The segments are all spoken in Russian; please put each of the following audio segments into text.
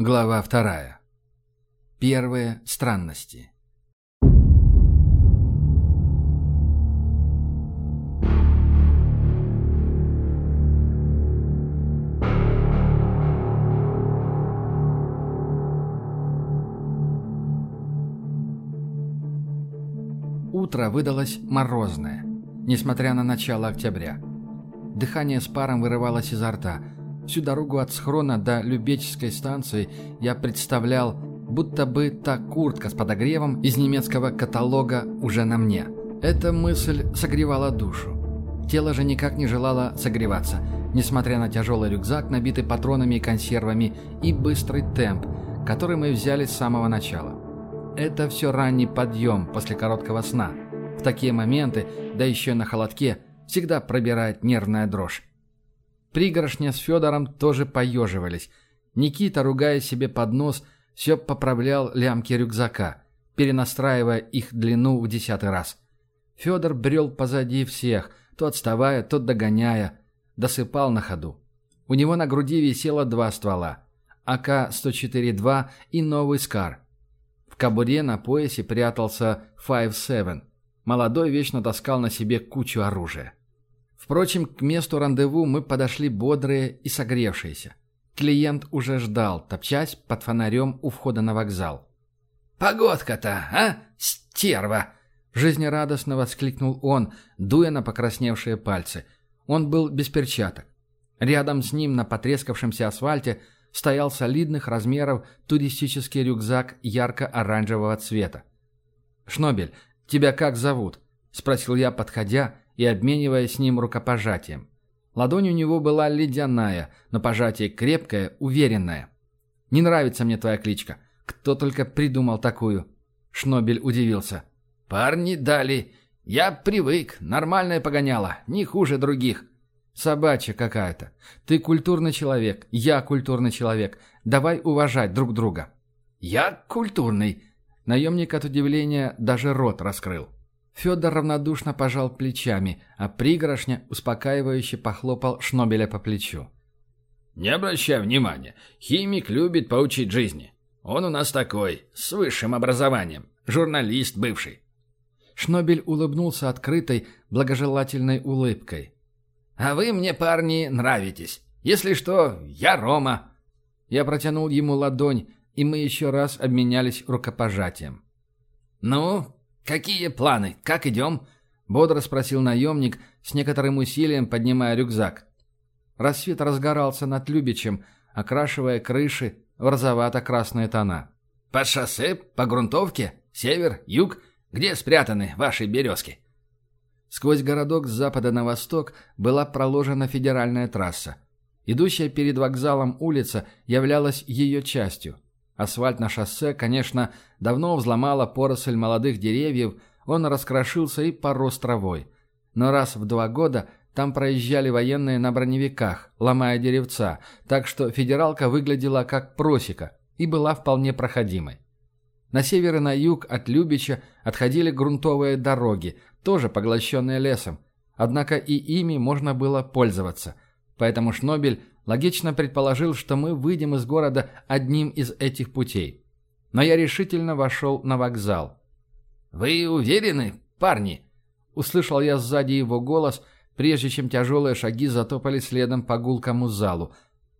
Глава вторая. Первые странности. Утро выдалось морозное, несмотря на начало октября. Дыхание с паром вырывалось изо рта – Всю дорогу от схрона до Любеческой станции я представлял, будто бы та куртка с подогревом из немецкого каталога уже на мне. Эта мысль согревала душу. Тело же никак не желало согреваться, несмотря на тяжелый рюкзак, набитый патронами и консервами, и быстрый темп, который мы взяли с самого начала. Это все ранний подъем после короткого сна. В такие моменты, да еще на холодке, всегда пробирает нервная дрожь. Пригоршня с Федором тоже поеживались. Никита, ругая себе под нос, все поправлял лямки рюкзака, перенастраивая их длину в десятый раз. Федор брел позади всех, то отставая, то догоняя, досыпал на ходу. У него на груди висело два ствола – АК-104-2 и новый «Скар». В кобуре на поясе прятался 5-7. Молодой вечно таскал на себе кучу оружия. Впрочем, к месту рандеву мы подошли бодрые и согревшиеся. Клиент уже ждал, топчась под фонарем у входа на вокзал. «Погодка-то, а, стерва!» Жизнерадостно воскликнул он, дуя на покрасневшие пальцы. Он был без перчаток. Рядом с ним на потрескавшемся асфальте стоял солидных размеров туристический рюкзак ярко-оранжевого цвета. «Шнобель, тебя как зовут?» — спросил я, подходя и обмениваясь с ним рукопожатием. Ладонь у него была ледяная, но пожатие крепкое, уверенное. «Не нравится мне твоя кличка. Кто только придумал такую?» Шнобель удивился. «Парни дали. Я привык. Нормальное погоняло. Не хуже других». «Собачья какая-то. Ты культурный человек. Я культурный человек. Давай уважать друг друга». «Я культурный». Наемник от удивления даже рот раскрыл. Федор равнодушно пожал плечами, а пригоршня успокаивающе похлопал Шнобеля по плечу. «Не обращай внимания. Химик любит поучить жизни. Он у нас такой, с высшим образованием. Журналист бывший». Шнобель улыбнулся открытой, благожелательной улыбкой. «А вы мне, парни, нравитесь. Если что, я Рома». Я протянул ему ладонь, и мы еще раз обменялись рукопожатием. «Ну, «Какие планы? Как идем?» — бодро спросил наемник, с некоторым усилием поднимая рюкзак. Рассвет разгорался над Любичем, окрашивая крыши в розовато-красные тона. «По шоссе? По грунтовке? Север? Юг? Где спрятаны ваши березки?» Сквозь городок с запада на восток была проложена федеральная трасса. Идущая перед вокзалом улица являлась ее частью — Асфальт на шоссе, конечно, давно взломала поросль молодых деревьев, он раскрошился и порос травой. Но раз в два года там проезжали военные на броневиках, ломая деревца, так что федералка выглядела как просека и была вполне проходимой. На север и на юг от Любича отходили грунтовые дороги, тоже поглощенные лесом, однако и ими можно было пользоваться, поэтому Шнобель Логично предположил, что мы выйдем из города одним из этих путей. Но я решительно вошел на вокзал. «Вы уверены, парни?» Услышал я сзади его голос, прежде чем тяжелые шаги затопали следом по гулкому залу.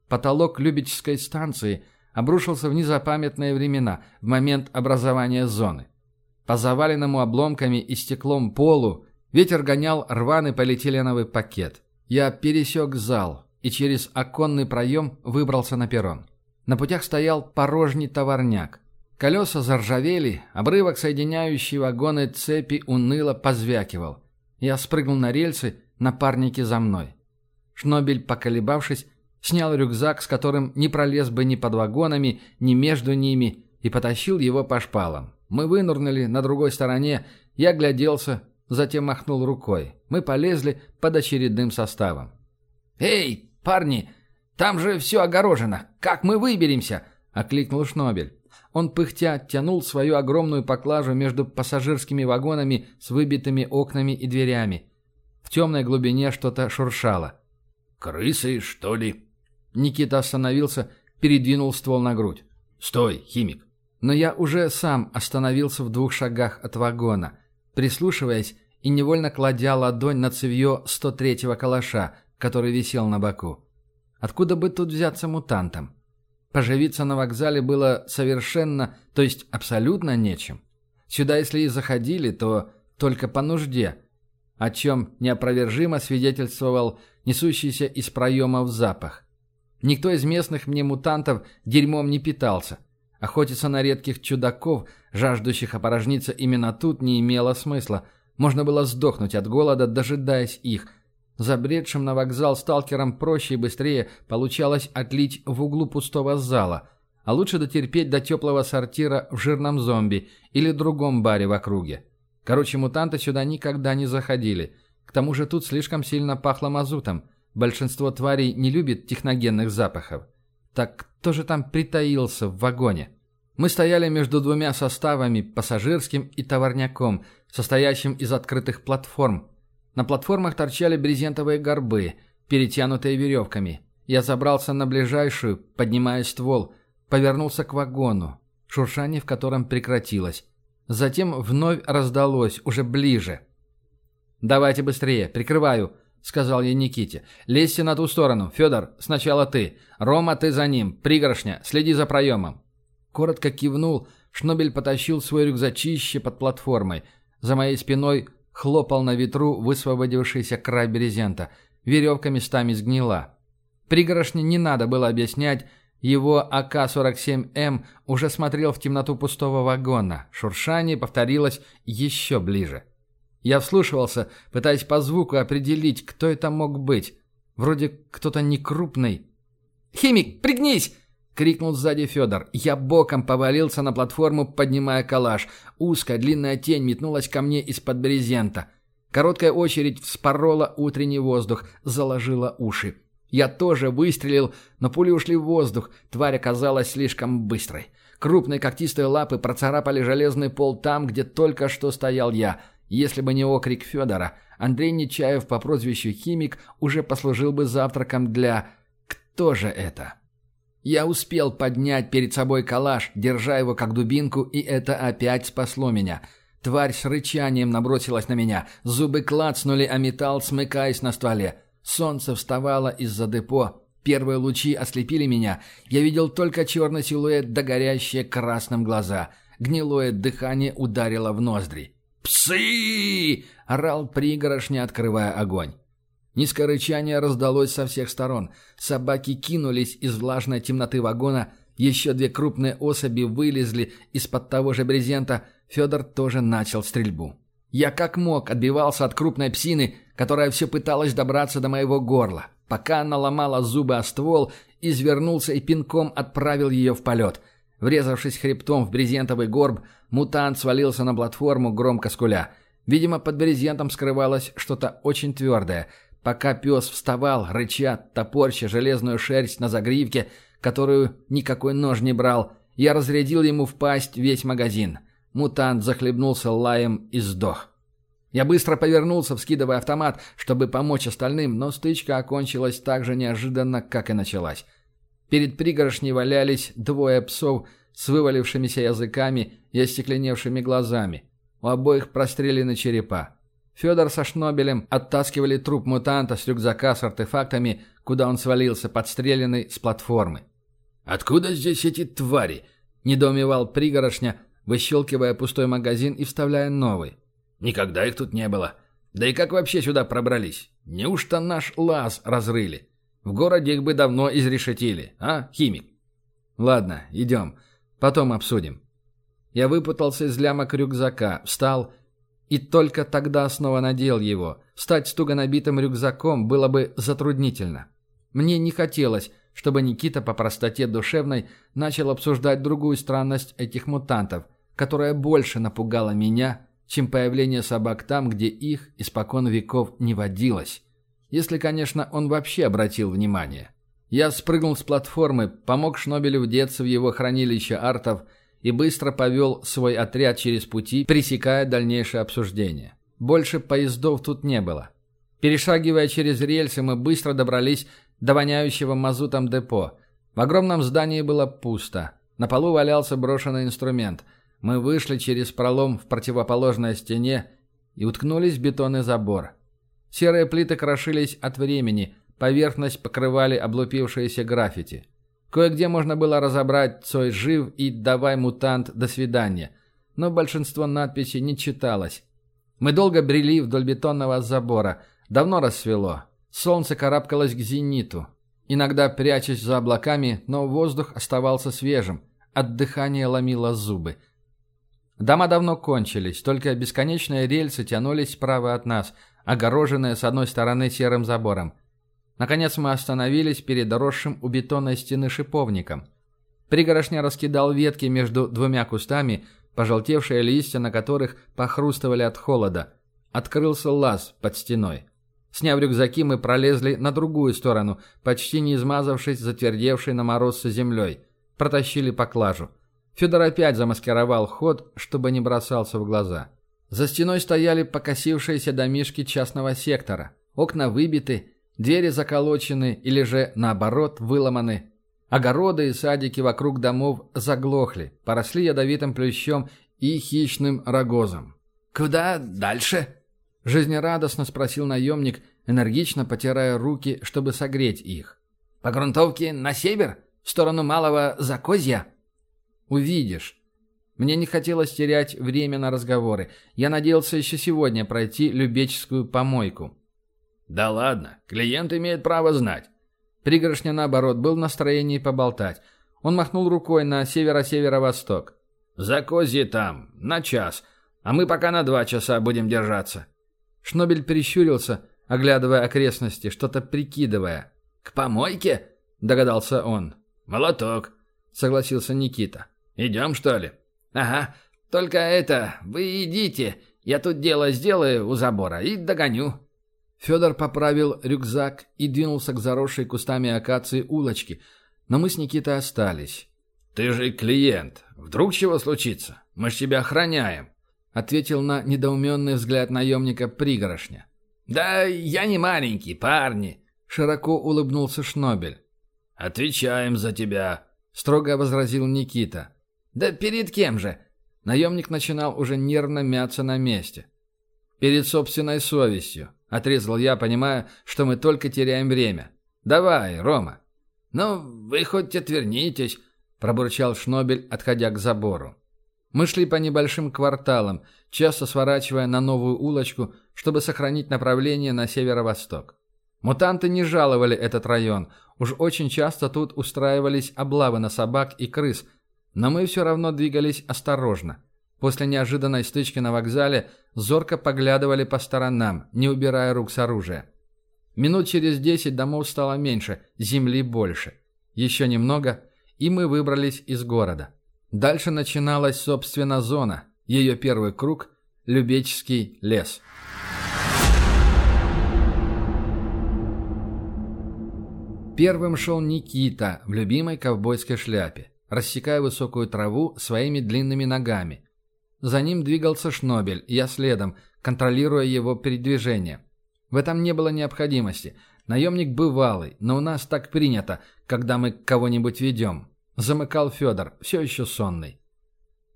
Потолок Любечской станции обрушился в незапамятные времена, в момент образования зоны. По заваленному обломками и стеклом полу ветер гонял рваный полиэтиленовый пакет. Я пересек зал, и через оконный проем выбрался на перрон. На путях стоял порожний товарняк. Колеса заржавели, обрывок, соединяющий вагоны цепи, уныло позвякивал. Я спрыгнул на рельсы, напарники за мной. Шнобель, поколебавшись, снял рюкзак, с которым не пролез бы ни под вагонами, ни между ними, и потащил его по шпалам. Мы вынурнули на другой стороне, я гляделся, затем махнул рукой. Мы полезли под очередным составом. «Эй, «Парни, там же все огорожено. Как мы выберемся?» — окликнул Шнобель. Он пыхтя тянул свою огромную поклажу между пассажирскими вагонами с выбитыми окнами и дверями. В темной глубине что-то шуршало. «Крысы, что ли?» Никита остановился, передвинул ствол на грудь. Стой, химик!» Но я уже сам остановился в двух шагах от вагона, прислушиваясь и невольно кладя ладонь на цевье 103-го калаша, который висел на боку. Откуда бы тут взяться мутантам? Поживиться на вокзале было совершенно, то есть абсолютно нечем. Сюда, если и заходили, то только по нужде, о чем неопровержимо свидетельствовал несущийся из проемов запах. Никто из местных мне мутантов дерьмом не питался. Охотиться на редких чудаков, жаждущих опорожниться именно тут, не имело смысла. Можно было сдохнуть от голода, дожидаясь их. Забредшим на вокзал сталкерам проще и быстрее получалось отлить в углу пустого зала, а лучше дотерпеть до теплого сортира в жирном зомби или другом баре в округе. Короче, мутанты сюда никогда не заходили. К тому же тут слишком сильно пахло мазутом. Большинство тварей не любит техногенных запахов. Так кто же там притаился в вагоне? Мы стояли между двумя составами, пассажирским и товарняком, состоящим из открытых платформ. На платформах торчали брезентовые горбы, перетянутые веревками. Я забрался на ближайшую, поднимая ствол, повернулся к вагону, шуршание в котором прекратилось. Затем вновь раздалось, уже ближе. «Давайте быстрее, прикрываю», — сказал я Никите. «Лезьте на ту сторону. Федор, сначала ты. Рома, ты за ним. Пригоршня, следи за проемом». Коротко кивнул, Шнобель потащил свой рюкзачище под платформой. За моей спиной хлопал на ветру высвободившийся край брезента. Веревка местами сгнила. Пригорошне не надо было объяснять, его АК-47М уже смотрел в темноту пустого вагона. Шуршание повторилось еще ближе. Я вслушивался, пытаясь по звуку определить, кто это мог быть. Вроде кто-то некрупный. «Химик, пригнись!» — крикнул сзади Федор. Я боком повалился на платформу, поднимая калаш. Узкая длинная тень метнулась ко мне из-под брезента. Короткая очередь вспорола утренний воздух, заложила уши. Я тоже выстрелил, но пули ушли в воздух. Тварь оказалась слишком быстрой. Крупные когтистые лапы процарапали железный пол там, где только что стоял я — если бы не окрик Федора, Андрей Нечаев по прозвищу «Химик» уже послужил бы завтраком для... Кто же это? Я успел поднять перед собой калаш, держа его как дубинку, и это опять спасло меня. Тварь с рычанием набросилась на меня. Зубы клацнули, а металл смыкаясь на стволе. Солнце вставало из-за депо. Первые лучи ослепили меня. Я видел только черный силуэт да горящие красным глаза. Гнилое дыхание ударило в ноздри. «Псы!» — орал пригорошня, открывая огонь. Низкое рычание раздалось со всех сторон. Собаки кинулись из влажной темноты вагона. Еще две крупные особи вылезли из-под того же брезента. Федор тоже начал стрельбу. Я как мог отбивался от крупной псины, которая все пыталась добраться до моего горла. Пока она ломала зубы о ствол, извернулся и пинком отправил ее в полет — Врезавшись хребтом в брезентовый горб, мутант свалился на платформу, громко скуля. Видимо, под брезентом скрывалось что-то очень твердое. Пока пес вставал, рыча, топорща железную шерсть на загривке, которую никакой нож не брал, я разрядил ему в пасть весь магазин. Мутант захлебнулся лаем и сдох. Я быстро повернулся, вскидывая автомат, чтобы помочь остальным, но стычка окончилась так же неожиданно, как и началась. Перед пригоршней валялись двое псов с вывалившимися языками и остекленевшими глазами. У обоих прострелены черепа. Федор со Шнобелем оттаскивали труп мутанта с рюкзака с артефактами, куда он свалился, подстреленный с платформы. «Откуда здесь эти твари?» – недоумевал пригорошня, выщелкивая пустой магазин и вставляя новый. «Никогда их тут не было. Да и как вообще сюда пробрались? Неужто наш лаз разрыли?» В городе их бы давно изрешетили, а, химик? Ладно, идем. Потом обсудим. Я выпутался из лямок рюкзака, встал и только тогда снова надел его. Стать с туго набитым рюкзаком было бы затруднительно. Мне не хотелось, чтобы Никита по простоте душевной начал обсуждать другую странность этих мутантов, которая больше напугала меня, чем появление собак там, где их испокон веков не водилось. Если, конечно, он вообще обратил внимание. Я спрыгнул с платформы, помог Шнобелю вдеться в его хранилище артов и быстро повел свой отряд через пути, пресекая дальнейшее обсуждение. Больше поездов тут не было. Перешагивая через рельсы, мы быстро добрались до воняющего мазутом депо. В огромном здании было пусто. На полу валялся брошенный инструмент. Мы вышли через пролом в противоположной стене и уткнулись в бетонный забор. Серые плиты крошились от времени, поверхность покрывали облупившиеся граффити. Кое-где можно было разобрать «Цой жив» и «Давай, мутант, до свидания», но большинство надписей не читалось. Мы долго брели вдоль бетонного забора. Давно рассвело. Солнце карабкалось к зениту. Иногда прячась за облаками, но воздух оставался свежим. От дыхания ломило зубы. Дома давно кончились, только бесконечные рельсы тянулись справа от нас, огороженные с одной стороны серым забором. Наконец мы остановились перед росшим у бетонной стены шиповником. Пригорошня раскидал ветки между двумя кустами, пожелтевшие листья на которых похрустывали от холода. Открылся лаз под стеной. Сняв рюкзаки, мы пролезли на другую сторону, почти не измазавшись затвердевшей на мороз землей. Протащили поклажу. Федор опять замаскировал ход, чтобы не бросался в глаза. За стеной стояли покосившиеся домишки частного сектора. Окна выбиты, двери заколочены или же, наоборот, выломаны. Огороды и садики вокруг домов заглохли, поросли ядовитым плющом и хищным рогозом. «Куда дальше?» – жизнерадостно спросил наемник, энергично потирая руки, чтобы согреть их. «По грунтовке на север? В сторону Малого Закозья?» «Увидишь». Мне не хотелось терять время на разговоры. Я надеялся еще сегодня пройти любеческую помойку. «Да ладно, клиент имеет право знать». Пригоршня, наоборот, был в настроении поболтать. Он махнул рукой на северо-северо-восток. «Закозье там, на час, а мы пока на два часа будем держаться». Шнобель прищурился, оглядывая окрестности, что-то прикидывая. «К помойке?» – догадался он. «Молоток», – согласился Никита. «Идем, что ли?» «Ага. Только это, вы идите. Я тут дело сделаю у забора и догоню». Федор поправил рюкзак и двинулся к заросшей кустами акации улочки, но мы с Никитой остались. «Ты же клиент. Вдруг чего случится? Мы ж тебя охраняем», — ответил на недоуменный взгляд наемника пригорошня. «Да я не маленький, парни», — широко улыбнулся Шнобель. «Отвечаем за тебя», — строго возразил Никита. «Да перед кем же?» Наемник начинал уже нервно мяться на месте. «Перед собственной совестью», — отрезал я, понимая, что мы только теряем время. «Давай, Рома». «Ну, вы хоть отвернитесь», — пробурчал Шнобель, отходя к забору. Мы шли по небольшим кварталам, часто сворачивая на новую улочку, чтобы сохранить направление на северо-восток. Мутанты не жаловали этот район, уж очень часто тут устраивались облавы на собак и крыс — но мы все равно двигались осторожно. После неожиданной стычки на вокзале зорко поглядывали по сторонам, не убирая рук с оружия. Минут через десять домов стало меньше, земли больше. Еще немного, и мы выбрались из города. Дальше начиналась, собственно, зона. Ее первый круг – Любечский лес. Первым шел Никита в любимой ковбойской шляпе рассекая высокую траву своими длинными ногами. За ним двигался Шнобель, я следом, контролируя его передвижение. В этом не было необходимости. Наемник бывалый, но у нас так принято, когда мы кого-нибудь ведем. Замыкал Федор, все еще сонный.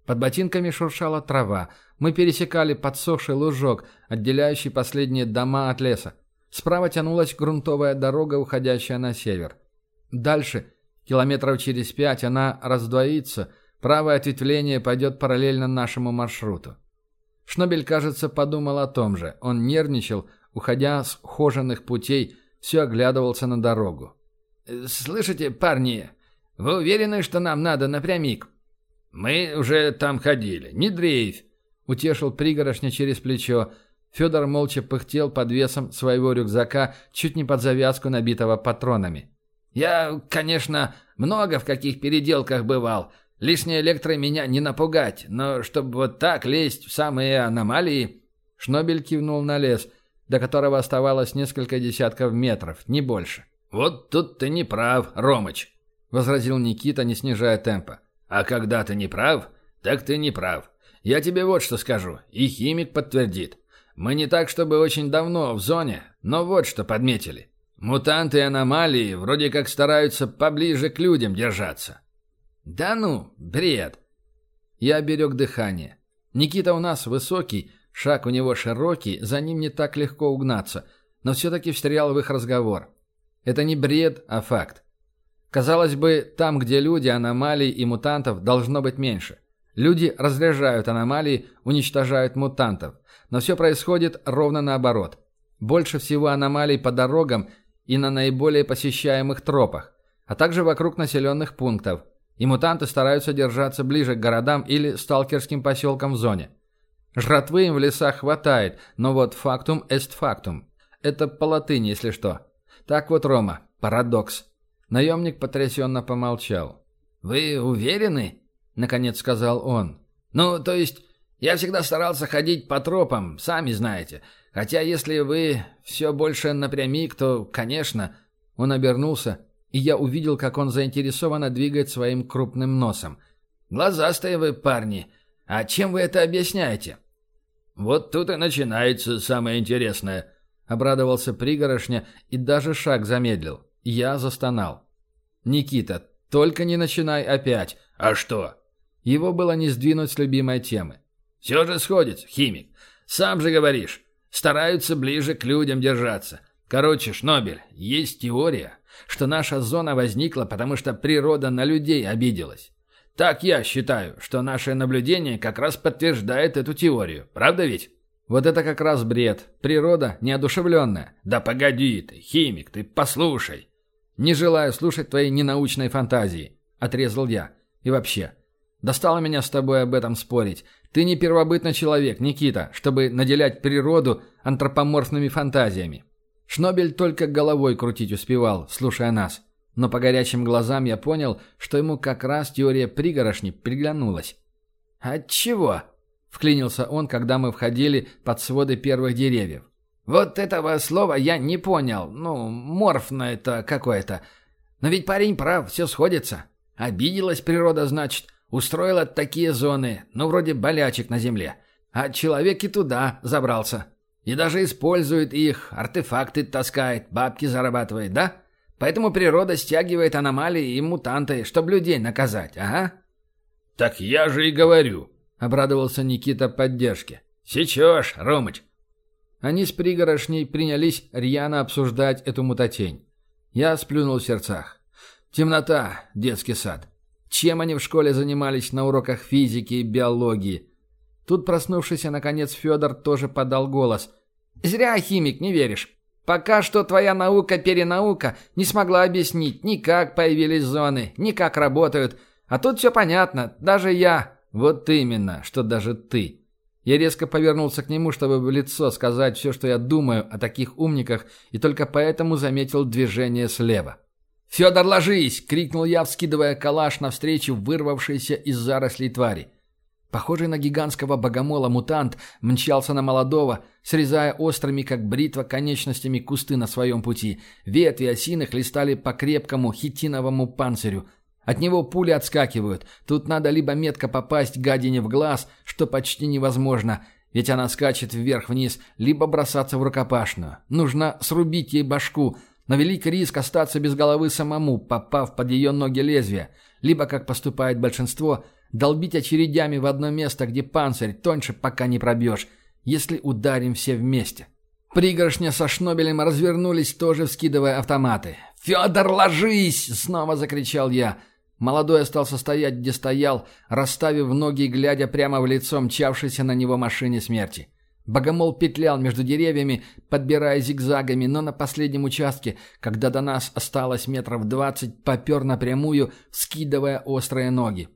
Под ботинками шуршала трава. Мы пересекали подсохший лужок, отделяющий последние дома от леса. Справа тянулась грунтовая дорога, уходящая на север. Дальше Километров через пять она раздвоится, правое ответвление пойдет параллельно нашему маршруту. Шнобель, кажется, подумал о том же. Он нервничал, уходя с хоженых путей, все оглядывался на дорогу. «Слышите, парни, вы уверены, что нам надо напрямик?» «Мы уже там ходили, не дрейфь», — утешил пригорошня через плечо. Федор молча пыхтел под весом своего рюкзака, чуть не под завязку, набитого патронами. Я, конечно, много в каких переделках бывал. Лишней электрой меня не напугать, но чтобы вот так лезть в самые аномалии...» Шнобель кивнул на лес, до которого оставалось несколько десятков метров, не больше. «Вот тут ты не прав, Ромыч», — возразил Никита, не снижая темпа. «А когда ты не прав, так ты не прав. Я тебе вот что скажу, и химик подтвердит. Мы не так, чтобы очень давно в зоне, но вот что подметили. Мутанты и аномалии вроде как стараются поближе к людям держаться. «Да ну, бред!» Я берег дыхание. Никита у нас высокий, шаг у него широкий, за ним не так легко угнаться, но все-таки встрял в их разговор. Это не бред, а факт. Казалось бы, там, где люди, аномалий и мутантов, должно быть меньше. Люди разряжают аномалии, уничтожают мутантов. Но все происходит ровно наоборот. Больше всего аномалий по дорогам и на наиболее посещаемых тропах, а также вокруг населенных пунктов – и мутанты стараются держаться ближе к городам или сталкерским поселкам в зоне. Жратвы им в лесах хватает, но вот фактум эст фактум. Это по латыни, если что. Так вот, Рома, парадокс. Наемник потрясенно помолчал. «Вы уверены?» — наконец сказал он. «Ну, то есть, я всегда старался ходить по тропам, сами знаете. Хотя если вы все больше напрямик, то, конечно...» Он обернулся и я увидел, как он заинтересованно двигает своим крупным носом. «Глазастые вы, парни! А чем вы это объясняете?» «Вот тут и начинается самое интересное», — обрадовался пригорошня и даже шаг замедлил. Я застонал. «Никита, только не начинай опять!» «А что?» Его было не сдвинуть с любимой темы. «Все же сходится, химик. Сам же говоришь. Стараются ближе к людям держаться. Короче, Шнобель, есть теория, что наша зона возникла, потому что природа на людей обиделась. Так я считаю, что наше наблюдение как раз подтверждает эту теорию. Правда ведь? Вот это как раз бред. Природа неодушевленная. Да погоди ты, химик, ты послушай. Не желаю слушать твоей ненаучной фантазии. Отрезал я. И вообще, достало меня с тобой об этом спорить. Ты не первобытный человек, Никита, чтобы наделять природу антропоморфными фантазиями. Шнобель только головой крутить успевал, слушая нас. Но по горячим глазам я понял, что ему как раз теория пригорошни приглянулась. «Отчего?» — вклинился он, когда мы входили под своды первых деревьев. «Вот этого слова я не понял. Ну, морфно это какое-то. Но ведь парень прав, все сходится. Обиделась природа, значит, устроила такие зоны, ну, вроде болячек на земле. А человек и туда забрался. И даже использует их, артефакты таскает, бабки зарабатывает, да? Поэтому природа стягивает аномалии и мутанты, чтобы людей наказать, ага?» «Так я же и говорю», — обрадовался Никита поддержке. «Сечешь, Ромыч». Они с пригорошней принялись рьяно обсуждать эту мутатень. Я сплюнул в сердцах. Темнота, детский сад. Чем они в школе занимались на уроках физики и биологии? Тут проснувшийся, наконец, Федор тоже подал голос. «Зря, химик, не веришь. Пока что твоя наука-перенаука не смогла объяснить ни как появились зоны, ни как работают. А тут все понятно, даже я...» «Вот именно, что даже ты». Я резко повернулся к нему, чтобы в лицо сказать все, что я думаю о таких умниках, и только поэтому заметил движение слева. «Федор, ложись!» — крикнул я, вскидывая калаш навстречу вырвавшейся из зарослей твари. Похожий на гигантского богомола мутант мчался на молодого, срезая острыми, как бритва, конечностями кусты на своем пути. Ветви осины хлестали по крепкому хитиновому панцирю. От него пули отскакивают. Тут надо либо метко попасть гадине в глаз, что почти невозможно, ведь она скачет вверх-вниз, либо бросаться в рукопашную. Нужно срубить ей башку, но велик риск остаться без головы самому, попав под ее ноги лезвия. Либо, как поступает большинство – Долбить очередями в одно место, где панцирь тоньше пока не пробьешь, если ударим все вместе. Пригоршня со Шнобелем развернулись, тоже вскидывая автоматы. «Федор, ложись!» — снова закричал я. Молодой остался стоять, где стоял, расставив ноги и глядя прямо в лицо мчавшейся на него машине смерти. Богомол петлял между деревьями, подбирая зигзагами, но на последнем участке, когда до нас осталось метров двадцать, попер напрямую, скидывая острые ноги.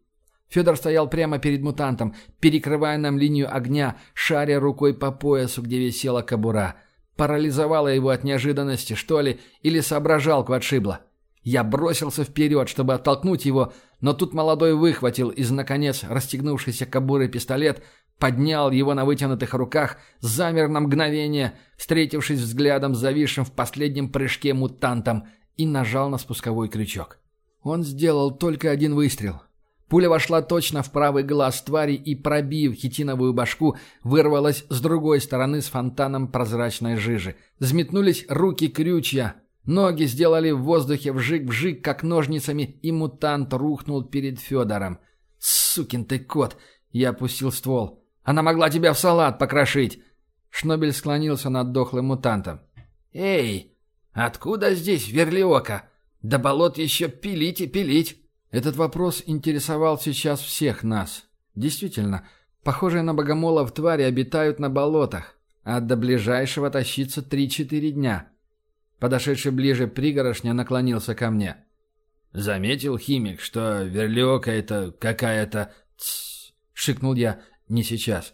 Федор стоял прямо перед мутантом, перекрывая нам линию огня, шаря рукой по поясу, где висела кобура. Парализовала его от неожиданности, что ли, или соображалку отшибла. Я бросился вперед, чтобы оттолкнуть его, но тут молодой выхватил из, наконец, расстегнувшейся кобуры пистолет, поднял его на вытянутых руках, замер на мгновение, встретившись взглядом с зависшим в последнем прыжке мутантом, и нажал на спусковой крючок. Он сделал только один выстрел, Пуля вошла точно в правый глаз твари и, пробив хитиновую башку, вырвалась с другой стороны с фонтаном прозрачной жижи. Взметнулись руки крючья. Ноги сделали в воздухе вжик-вжик, как ножницами, и мутант рухнул перед Федором. «Сукин ты кот!» Я опустил ствол. «Она могла тебя в салат покрошить!» Шнобель склонился над дохлым мутантом. «Эй, откуда здесь верлиока? До болот еще пилить и пилить!» Этот вопрос интересовал сейчас всех нас. Действительно, похожие на богомолов твари обитают на болотах, а до ближайшего тащиться три-четыре дня. Подошедший ближе пригорошня наклонился ко мне. «Заметил химик, что верлиока это какая-то...» шикнул я. «Не сейчас».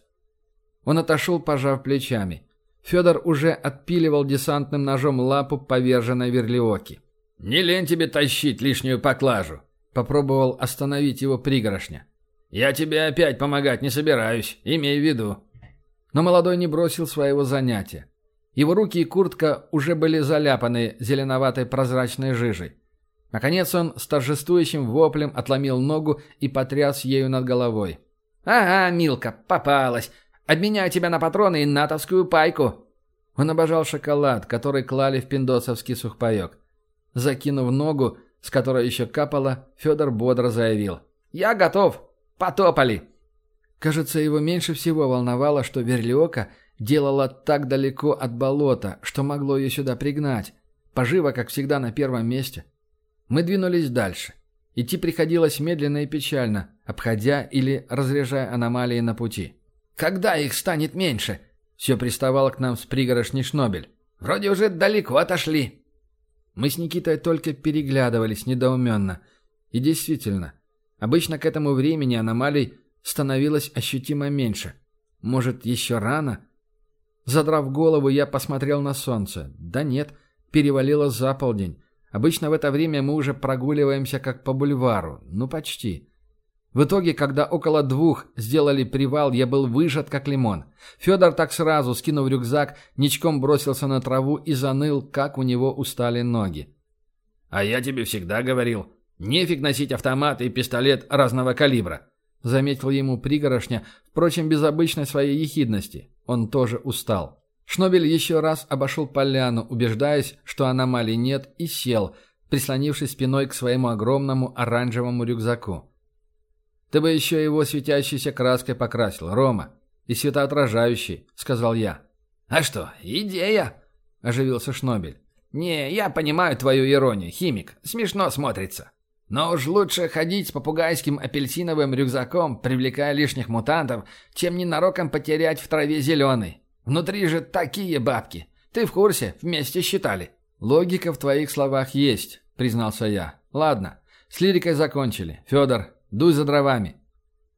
Он отошел, пожав плечами. Федор уже отпиливал десантным ножом лапу поверженной верлиоки. «Не лень тебе тащить лишнюю поклажу!» Попробовал остановить его пригорошня. «Я тебе опять помогать не собираюсь, имей в виду». Но молодой не бросил своего занятия. Его руки и куртка уже были заляпаны зеленоватой прозрачной жижей. Наконец он с торжествующим воплем отломил ногу и потряс ею над головой. «Ага, Милка, попалась! Обменяю тебя на патроны и натовскую пайку!» Он обожал шоколад, который клали в пиндосовский сухпайок. Закинув ногу, с которой еще капало, Федор бодро заявил. «Я готов! Потопали!» Кажется, его меньше всего волновало, что Верлиока делала так далеко от болота, что могло ее сюда пригнать. Поживо, как всегда, на первом месте. Мы двинулись дальше. Идти приходилось медленно и печально, обходя или разряжая аномалии на пути. «Когда их станет меньше?» Все приставал к нам с пригорошней Шнобель. «Вроде уже далеко отошли». Мы с Никитой только переглядывались недоуменно. И действительно, обычно к этому времени аномалий становилось ощутимо меньше. Может, еще рано? Задрав голову, я посмотрел на солнце. Да нет, перевалило за полдень. Обычно в это время мы уже прогуливаемся как по бульвару. Ну, почти. В итоге, когда около двух сделали привал, я был выжат как лимон. Федор так сразу, скинув рюкзак, ничком бросился на траву и заныл, как у него устали ноги. «А я тебе всегда говорил, нефиг носить автомат и пистолет разного калибра. — заметил ему пригорошня, впрочем, без обычной своей ехидности. Он тоже устал. Шнобель еще раз обошел поляну, убеждаясь, что аномалий нет, и сел, прислонившись спиной к своему огромному оранжевому рюкзаку. «Ты бы еще его светящейся краской покрасил, Рома, и светоотражающий», — сказал я. «А что, идея?» — оживился Шнобель. «Не, я понимаю твою иронию, химик. Смешно смотрится. Но уж лучше ходить с попугайским апельсиновым рюкзаком, привлекая лишних мутантов, чем ненароком потерять в траве зеленый. Внутри же такие бабки. Ты в курсе? Вместе считали. Логика в твоих словах есть, признался я. Ладно, с лирикой закончили. Федор, дуй за дровами.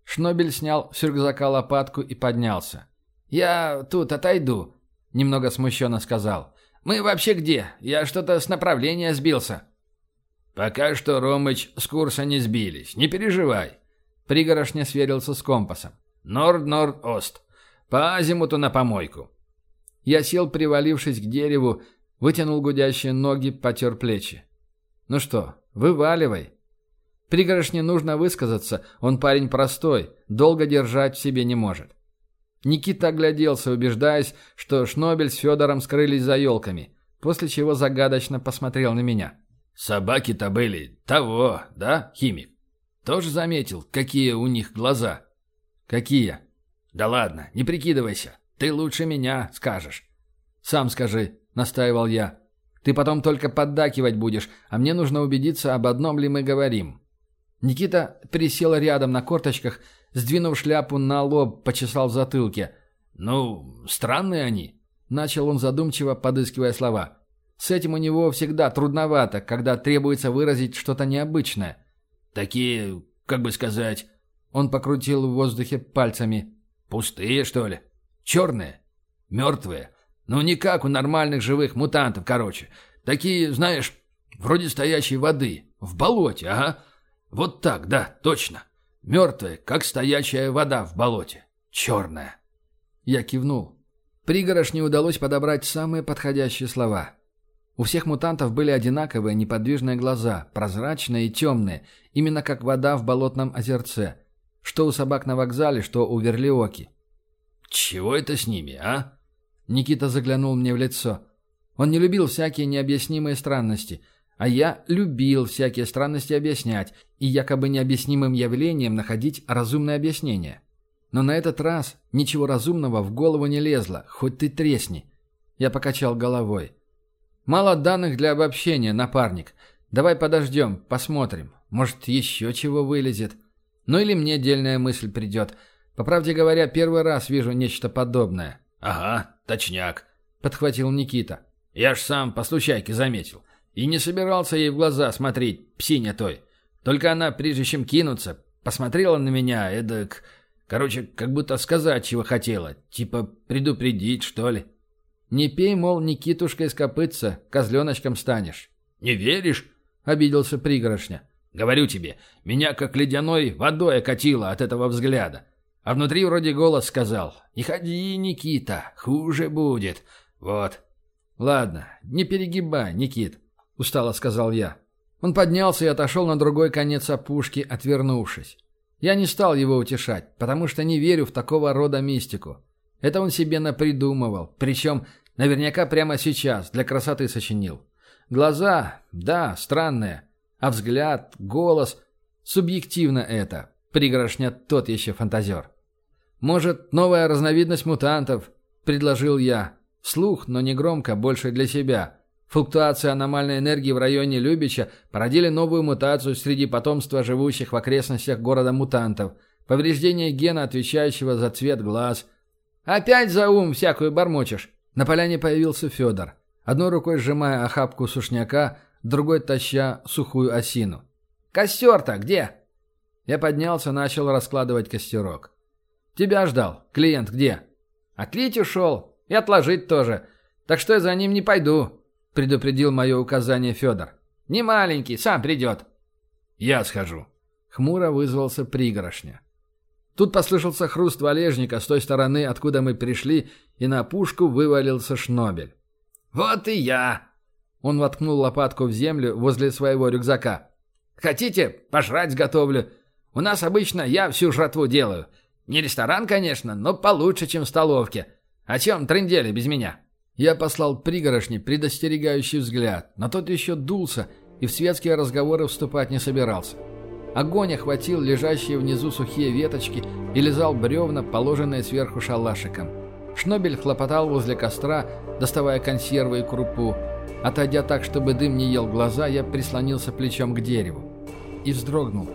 Шнобель снял с рюкзака лопатку и поднялся. «Я тут отойду», — немного смущенно сказал. «Мы вообще где? Я что-то с направления сбился». «Пока что, Ромыч, с курса не сбились. Не переживай». Пригорошня сверился с компасом. «Норд-норд-ост. По азимуту на помойку». Я сел, привалившись к дереву, вытянул гудящие ноги, потер плечи. «Ну что, вываливай». Пригорошне нужно высказаться, он парень простой, долго держать в себе не может. Никита огляделся, убеждаясь, что Шнобель с Федором скрылись за елками, после чего загадочно посмотрел на меня. Собаки-то были того, да, химик? Тоже заметил, какие у них глаза? Какие? Да ладно, не прикидывайся. Ты лучше меня скажешь. Сам скажи, настаивал я. Ты потом только поддакивать будешь, а мне нужно убедиться, об одном ли мы говорим. Никита присел рядом на корточках, сдвинув шляпу на лоб, почесал в затылке. «Ну, странные они», — начал он задумчиво, подыскивая слова. С этим у него всегда трудновато, когда требуется выразить что-то необычное. Такие, как бы сказать... Он покрутил в воздухе пальцами. Пустые, что ли? Черные? Мертвые? Ну, не как у нормальных живых мутантов, короче. Такие, знаешь, вроде стоящей воды. В болоте, ага. Вот так, да, точно. Мертвые, как стоячая вода в болоте. Черная. Я кивнул. Пригорошне удалось подобрать самые подходящие слова. У всех мутантов были одинаковые неподвижные глаза, прозрачные и темные, именно как вода в болотном озерце. Что у собак на вокзале, что у верлиоки. «Чего это с ними, а?» Никита заглянул мне в лицо. Он не любил всякие необъяснимые странности, а я любил всякие странности объяснять и якобы необъяснимым явлениям находить разумное объяснение. Но на этот раз ничего разумного в голову не лезло, хоть ты тресни. Я покачал головой. Мало данных для обобщения, напарник. Давай подождем, посмотрим. Может, еще чего вылезет. Ну или мне дельная мысль придет. По правде говоря, первый раз вижу нечто подобное. «Ага, точняк», — подхватил Никита. «Я ж сам по случайке заметил. И не собирался ей в глаза смотреть, псиня той. Только она, прежде чем кинуться, посмотрела на меня, эдак... Короче, как будто сказать, чего хотела. Типа предупредить, что ли. Не пей, мол, Никитушка из копытца, козленочком станешь. Не веришь? Обиделся пригорошня. Говорю тебе, меня как ледяной водой окатило от этого взгляда. А внутри вроде голос сказал «Не ходи, Никита, хуже будет». Вот. «Ладно, не перегибай, Никит», — устало сказал я. Он поднялся и отошел на другой конец опушки, отвернувшись. Я не стал его утешать, потому что не верю в такого рода мистику. Это он себе напридумывал, причем наверняка прямо сейчас, для красоты сочинил. Глаза, да, странные, а взгляд, голос, субъективно это. Пригоршня тот еще фантазер. «Может, новая разновидность мутантов?» – предложил я. Слух, но не громко, больше для себя. Флуктуации аномальной энергии в районе Любича породили новую мутацию среди потомства живущих в окрестностях города мутантов. Повреждение гена, отвечающего за цвет глаз. «Опять за ум всякую бормочешь!» На поляне появился Федор, одной рукой сжимая охапку сушняка, другой таща сухую осину. «Костер-то где?» Я поднялся, начал раскладывать костерок. «Тебя ждал. Клиент где?» «Отлить ушел. И отложить тоже. Так что я за ним не пойду предупредил мое указание Федор. «Не маленький, сам придет». «Я схожу». Хмуро вызвался пригорошня. Тут послышался хруст валежника с той стороны, откуда мы пришли, и на пушку вывалился шнобель. «Вот и я!» Он воткнул лопатку в землю возле своего рюкзака. «Хотите, пожрать готовлю? У нас обычно я всю жратву делаю. Не ресторан, конечно, но получше, чем в столовке. О чем трындели без меня?» Я послал пригорошни предостерегающий взгляд, но тот еще дулся и в светские разговоры вступать не собирался. Огонь охватил лежащие внизу сухие веточки и лизал бревна, положенные сверху шалашиком. Шнобель хлопотал возле костра, доставая консервы и крупу. Отойдя так, чтобы дым не ел глаза, я прислонился плечом к дереву. И вздрогнул,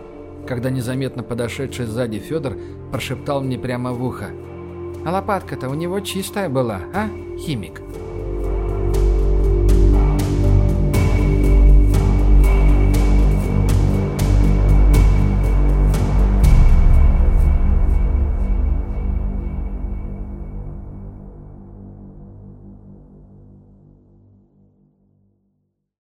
когда незаметно подошедший сзади Федор прошептал мне прямо в ухо. А лопатка-то у него чистая была, а, химик?»